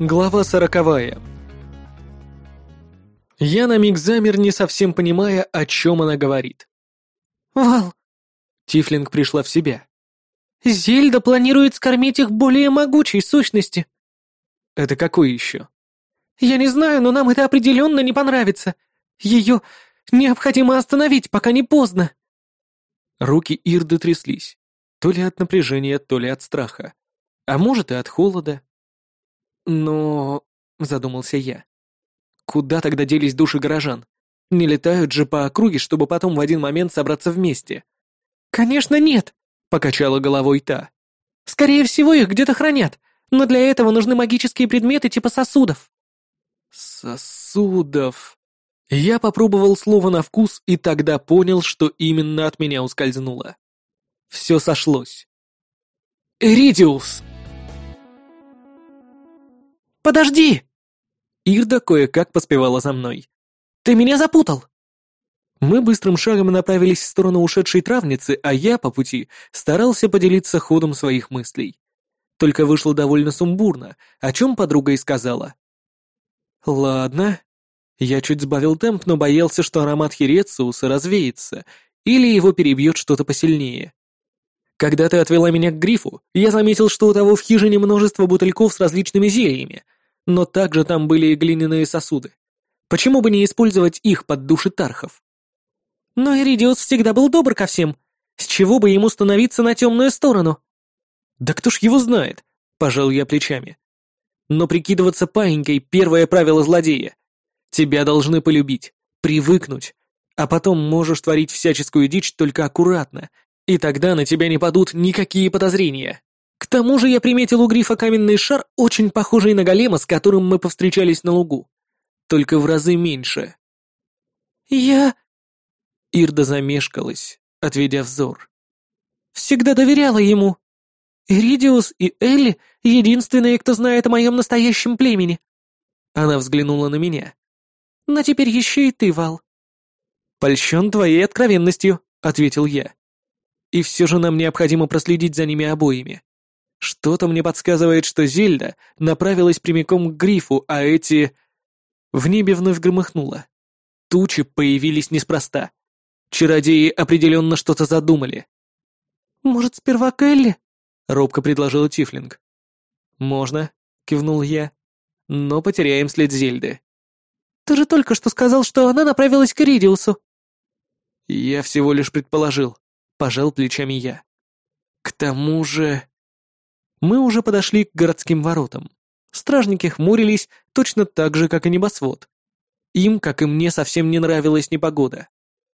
Глава сороковая. Я на миг замер, не совсем понимая, о чем она говорит. «Вал!» Тифлинг пришла в себя. «Зельда планирует скормить их более могучей сущности». «Это какой еще?» «Я не знаю, но нам это определенно не понравится. Ее необходимо остановить, пока не поздно». Руки Ирды тряслись. То ли от напряжения, то ли от страха. А может и от холода. Но... задумался я. Куда тогда делись души горожан? Не летают же по округе, чтобы потом в один момент собраться вместе. «Конечно нет», — покачала головой та. «Скорее всего, их где-то хранят, но для этого нужны магические предметы типа сосудов». «Сосудов...» Я попробовал слово на вкус и тогда понял, что именно от меня ускользнуло. Все сошлось. «Эридиус!» «Подожди!» Ирда кое-как поспевала за мной. «Ты меня запутал!» Мы быстрым шагом направились в сторону ушедшей травницы, а я по пути старался поделиться ходом своих мыслей. Только вышло довольно сумбурно, о чем подруга и сказала. «Ладно». Я чуть сбавил темп, но боялся, что аромат хирециуса развеется, или его перебьет что-то посильнее. Когда ты отвела меня к грифу, я заметил, что у того в хижине множество бутыльков с различными зельями, но также там были и глиняные сосуды. Почему бы не использовать их под души тархов? Но Иридиус всегда был добр ко всем. С чего бы ему становиться на темную сторону? Да кто ж его знает, пожал я плечами. Но прикидываться паинькой — первое правило злодея. Тебя должны полюбить, привыкнуть, а потом можешь творить всяческую дичь только аккуратно, и тогда на тебя не падут никакие подозрения. К тому же я приметил у грифа каменный шар, очень похожий на голема, с которым мы повстречались на лугу. Только в разы меньше. «Я...» Ирда замешкалась, отведя взор. «Всегда доверяла ему. Иридиус и Элли — единственные, кто знает о моем настоящем племени». Она взглянула на меня. «Но теперь еще и ты, Вал». «Польщен твоей откровенностью», — ответил я. «И все же нам необходимо проследить за ними обоими. Что-то мне подсказывает, что Зельда направилась прямиком к грифу, а эти... В небе вновь громыхнуло. Тучи появились неспроста. Чародеи определенно что-то задумали. «Может, сперва Келли?» — робко предложила Тифлинг. «Можно», — кивнул я. «Но потеряем след Зельды». «Ты же только что сказал, что она направилась к Ридиусу». «Я всего лишь предположил», — пожал плечами я. «К тому же...» Мы уже подошли к городским воротам. Стражники хмурились точно так же, как и небосвод. Им, как и мне, совсем не нравилась непогода.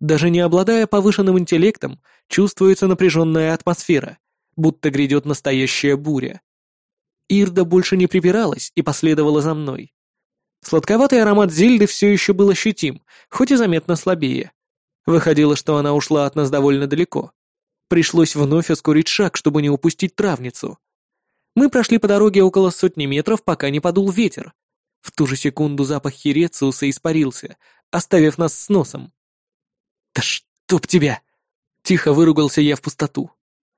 Даже не обладая повышенным интеллектом, чувствуется напряженная атмосфера, будто грядет настоящая буря. Ирда больше не припиралась и последовала за мной. Сладковатый аромат Зельды все еще был ощутим, хоть и заметно слабее. Выходило, что она ушла от нас довольно далеко. Пришлось вновь ускорить шаг, чтобы не упустить травницу. Мы прошли по дороге около сотни метров, пока не подул ветер. В ту же секунду запах хирециуса испарился, оставив нас с носом. «Да чтоб тебя!» Тихо выругался я в пустоту.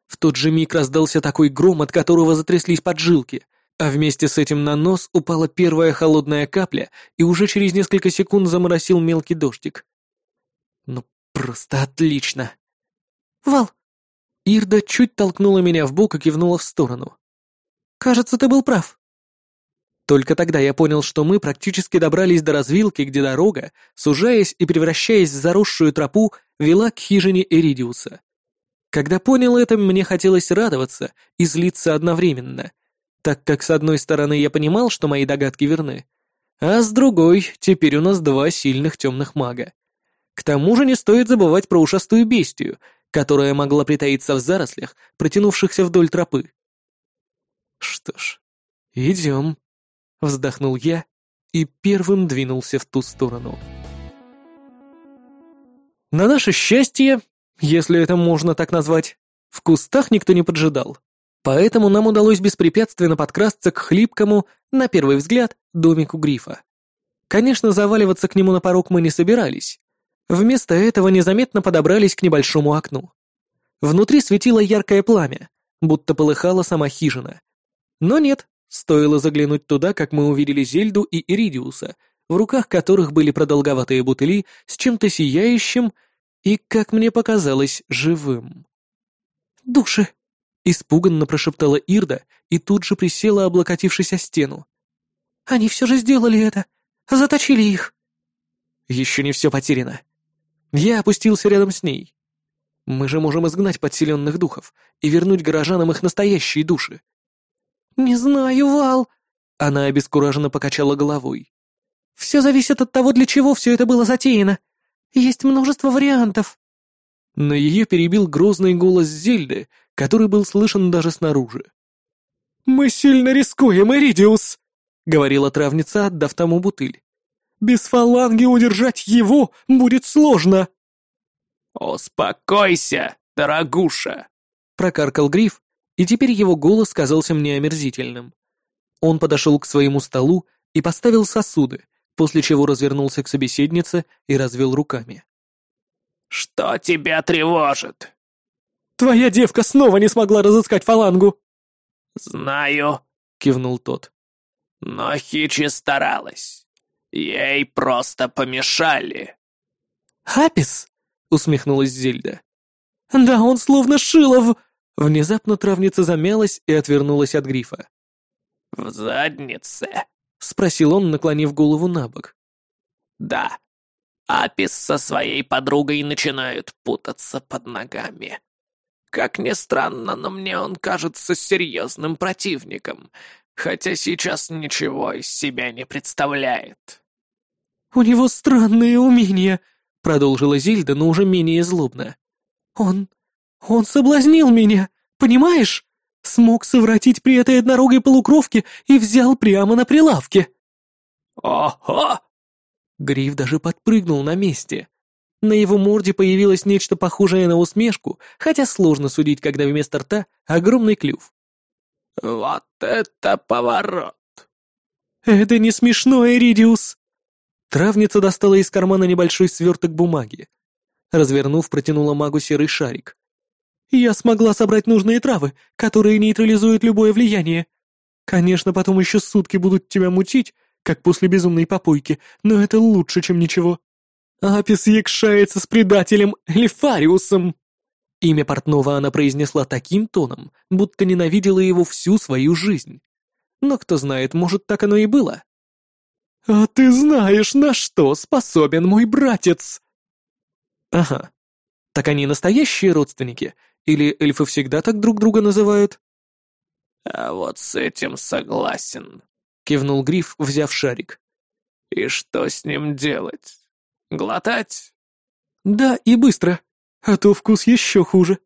В тот же миг раздался такой гром, от которого затряслись поджилки, а вместе с этим на нос упала первая холодная капля, и уже через несколько секунд заморосил мелкий дождик. Ну, просто отлично. «Вал!» Ирда чуть толкнула меня в бок и кивнула в сторону. Кажется, ты был прав. Только тогда я понял, что мы практически добрались до развилки, где дорога, сужаясь и превращаясь в заросшую тропу, вела к хижине Эридиуса. Когда понял это, мне хотелось радоваться и злиться одновременно, так как с одной стороны я понимал, что мои догадки верны, а с другой теперь у нас два сильных темных мага. К тому же не стоит забывать про ушастую бестию, которая могла притаиться в зарослях, протянувшихся вдоль тропы. Что ж, идем, вздохнул я и первым двинулся в ту сторону. На наше счастье, если это можно так назвать, в кустах никто не поджидал. Поэтому нам удалось беспрепятственно подкрасться к хлипкому, на первый взгляд, домику грифа. Конечно, заваливаться к нему на порог мы не собирались. Вместо этого незаметно подобрались к небольшому окну. Внутри светило яркое пламя, будто полыхала сама хижина. Но нет, Стоило заглянуть туда, как мы увидели Зельду и Иридиуса, в руках которых были продолговатые бутыли с чем-то сияющим и, как мне показалось, живым. «Души!» — испуганно прошептала Ирда и тут же присела, облокотившись о стену. «Они все же сделали это! Заточили их!» «Еще не все потеряно!» Я опустился рядом с ней. Мы же можем изгнать подселенных духов и вернуть горожанам их настоящие души. «Не знаю, Вал!» Она обескураженно покачала головой. «Все зависит от того, для чего все это было затеяно. Есть множество вариантов». Но ее перебил грозный голос Зельды, который был слышен даже снаружи. «Мы сильно рискуем, Эридиус!» — говорила травница, отдав тому бутыль. «Без фаланги удержать его будет сложно!» «Успокойся, дорогуша!» — прокаркал Гриф, и теперь его голос казался мне омерзительным. Он подошел к своему столу и поставил сосуды, после чего развернулся к собеседнице и развел руками. «Что тебя тревожит?» «Твоя девка снова не смогла разыскать фалангу!» «Знаю», — кивнул тот. «Но Хичи старалась. Ей просто помешали». «Апис?» — усмехнулась Зельда. «Да он словно Шилов!» Внезапно травница замялась и отвернулась от грифа. «В заднице?» — спросил он, наклонив голову на бок. «Да. Апис со своей подругой начинают путаться под ногами. Как ни странно, но мне он кажется серьезным противником, хотя сейчас ничего из себя не представляет». «У него странные умения», — продолжила Зильда, но уже менее злобно. «Он он соблазнил меня, понимаешь? Смог совратить при этой однорогой полукровке и взял прямо на прилавке. Ого! Гриф даже подпрыгнул на месте. На его морде появилось нечто похожее на усмешку, хотя сложно судить, когда вместо рта огромный клюв. «Вот это поворот!» «Это не смешно, Эридиус!» Травница достала из кармана небольшой сверток бумаги. Развернув, протянула магу серый шарик. Я смогла собрать нужные травы, которые нейтрализуют любое влияние. Конечно, потом еще сутки будут тебя мутить, как после безумной попойки, но это лучше, чем ничего. Апис якшается с предателем Элифариусом!» Имя портного она произнесла таким тоном, будто ненавидела его всю свою жизнь. Но кто знает, может, так оно и было. «А ты знаешь, на что способен мой братец?» «Ага. Так они настоящие родственники, или эльфы всегда так друг друга называют?» «А вот с этим согласен», — кивнул Гриф, взяв шарик. «И что с ним делать? Глотать?» «Да, и быстро, а то вкус еще хуже».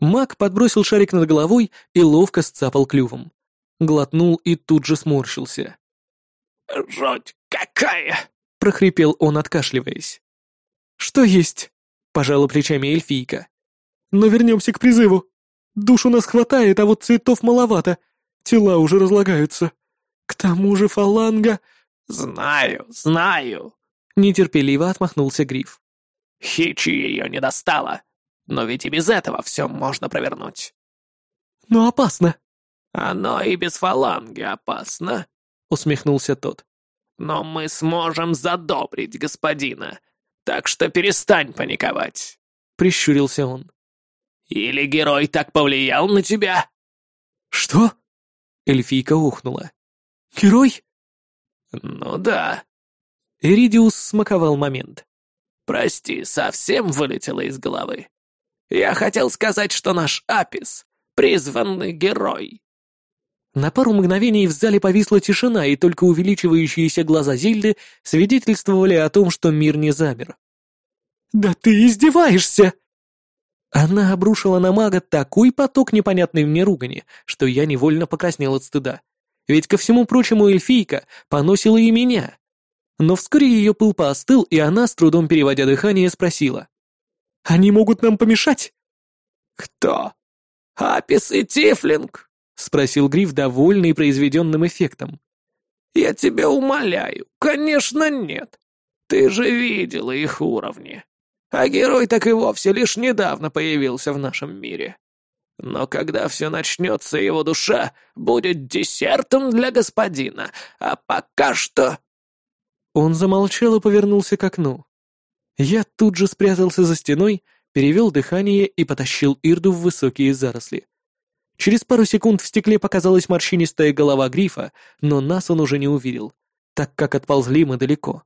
Маг подбросил шарик над головой и ловко сцапал клювом. Глотнул и тут же сморщился. «Жуть какая!» — прохрипел он, откашливаясь. «Что есть?» — пожала плечами эльфийка. Но вернемся к призыву. Душ у нас хватает, а вот цветов маловато. Тела уже разлагаются. К тому же фаланга... «Знаю, знаю!» — нетерпеливо отмахнулся Гриф. «Хичи ее не достала, но ведь и без этого все можно провернуть». «Но опасно». «Оно и без фаланги опасно», — усмехнулся тот. «Но мы сможем задобрить господина, так что перестань паниковать», — прищурился он. Или герой так повлиял на тебя?» «Что?» — эльфийка ухнула. «Герой?» «Ну да». Эридиус смаковал момент. «Прости, совсем вылетело из головы. Я хотел сказать, что наш Апис — призванный герой». На пару мгновений в зале повисла тишина, и только увеличивающиеся глаза Зильды свидетельствовали о том, что мир не замер. «Да ты издеваешься!» Она обрушила на мага такой поток непонятной мне ругани, что я невольно покраснел от стыда. Ведь ко всему прочему эльфийка поносила и меня. Но вскоре ее пыл поостыл, и она, с трудом переводя дыхание, спросила. «Они могут нам помешать?» «Кто? Апис и Тифлинг?» — спросил Гриф, довольный произведенным эффектом. «Я тебя умоляю, конечно нет. Ты же видела их уровни. А герой так и вовсе лишь недавно появился в нашем мире. Но когда все начнется, его душа будет десертом для господина, а пока что...» Он замолчал и повернулся к окну. Я тут же спрятался за стеной, перевел дыхание и потащил Ирду в высокие заросли. Через пару секунд в стекле показалась морщинистая голова грифа, но нас он уже не увидел, так как отползли мы далеко.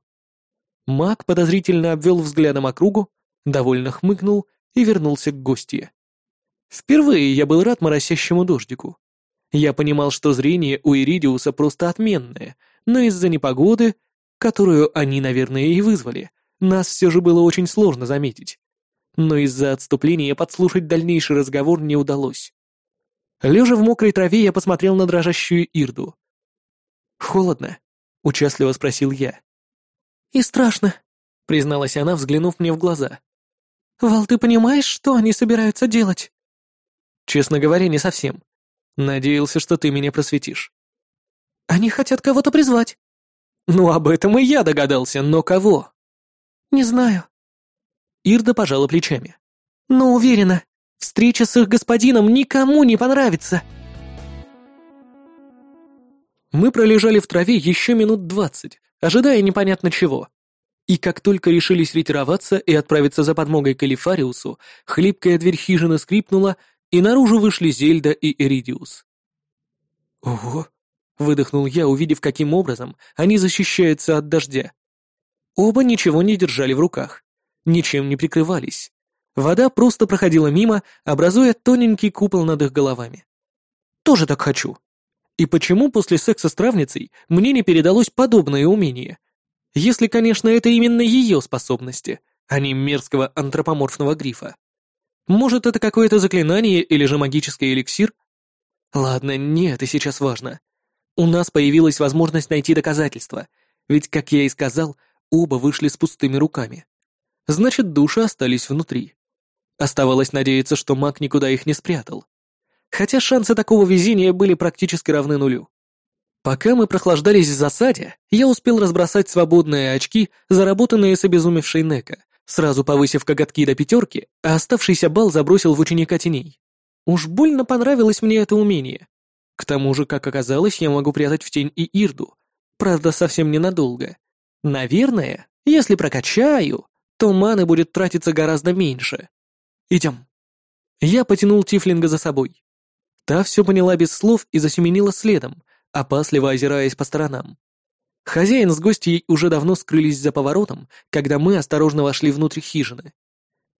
Маг подозрительно обвел взглядом округу, довольно хмыкнул и вернулся к гостье. Впервые я был рад моросящему дождику. Я понимал, что зрение у Иридиуса просто отменное, но из-за непогоды, которую они, наверное, и вызвали, нас все же было очень сложно заметить. Но из-за отступления подслушать дальнейший разговор не удалось. Лежа в мокрой траве, я посмотрел на дрожащую Ирду. «Холодно?» — участливо спросил я. «И страшно», — призналась она, взглянув мне в глаза. «Вал, ты понимаешь, что они собираются делать?» «Честно говоря, не совсем. Надеялся, что ты меня просветишь». «Они хотят кого-то призвать». «Ну, об этом и я догадался, но кого?» «Не знаю». Ирда пожала плечами. «Но уверена, встреча с их господином никому не понравится». Мы пролежали в траве еще минут двадцать, ожидая непонятно чего. И как только решились ретироваться и отправиться за подмогой к Элифариусу, хлипкая дверь хижины скрипнула, и наружу вышли Зельда и Эридиус. «Ого!» — выдохнул я, увидев, каким образом они защищаются от дождя. Оба ничего не держали в руках, ничем не прикрывались. Вода просто проходила мимо, образуя тоненький купол над их головами. Тоже так хочу. И почему после секса с травницей мне не передалось подобное умение? Если, конечно, это именно ее способности, а не мерзкого антропоморфного грифа. Может, это какое-то заклинание или же магический эликсир? Ладно, не это сейчас важно. У нас появилась возможность найти доказательства, ведь, как я и сказал, оба вышли с пустыми руками. Значит, души остались внутри. Оставалось надеяться, что маг никуда их не спрятал. Хотя шансы такого везения были практически равны нулю. Пока мы прохлаждались в засаде, я успел разбросать свободные очки, заработанные с обезумевшей Нека, сразу повысив коготки до пятерки, а оставшийся бал забросил в ученика теней. Уж больно понравилось мне это умение. К тому же, как оказалось, я могу прятать в тень и Ирду. Правда, совсем ненадолго. Наверное, если прокачаю, то маны будет тратиться гораздо меньше. Идем. Я потянул Тифлинга за собой. Та все поняла без слов и засеменила следом, опасливо озираясь по сторонам. Хозяин с гостьей уже давно скрылись за поворотом, когда мы осторожно вошли внутрь хижины.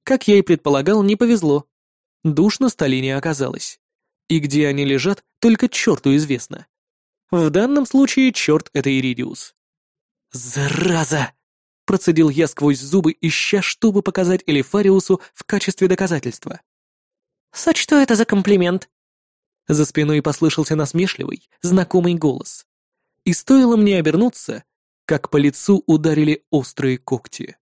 Как я и предполагал, не повезло. Душ на столе не оказалось. И где они лежат, только черту известно. В данном случае черт — это Иридиус. «Зараза!» — процедил я сквозь зубы, ища, чтобы показать Элифариусу в качестве доказательства. «Сочту это за комплимент», за спиной послышался насмешливый, знакомый голос. И стоило мне обернуться, как по лицу ударили острые когти.